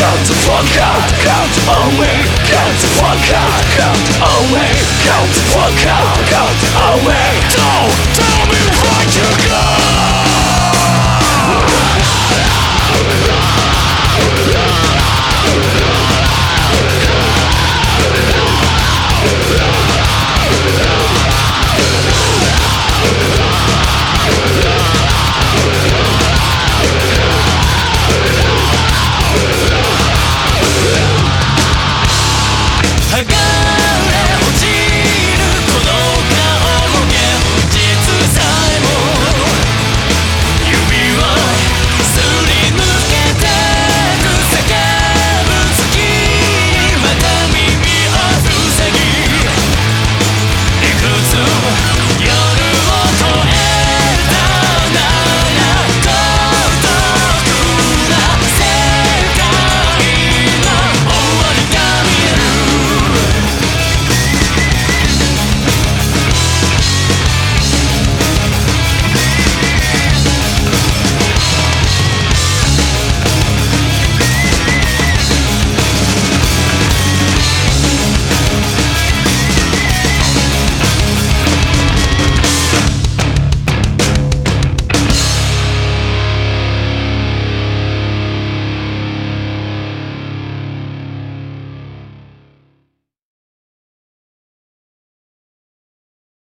count to fuck out, count away, count to fuck out, count away, count to fuck out, count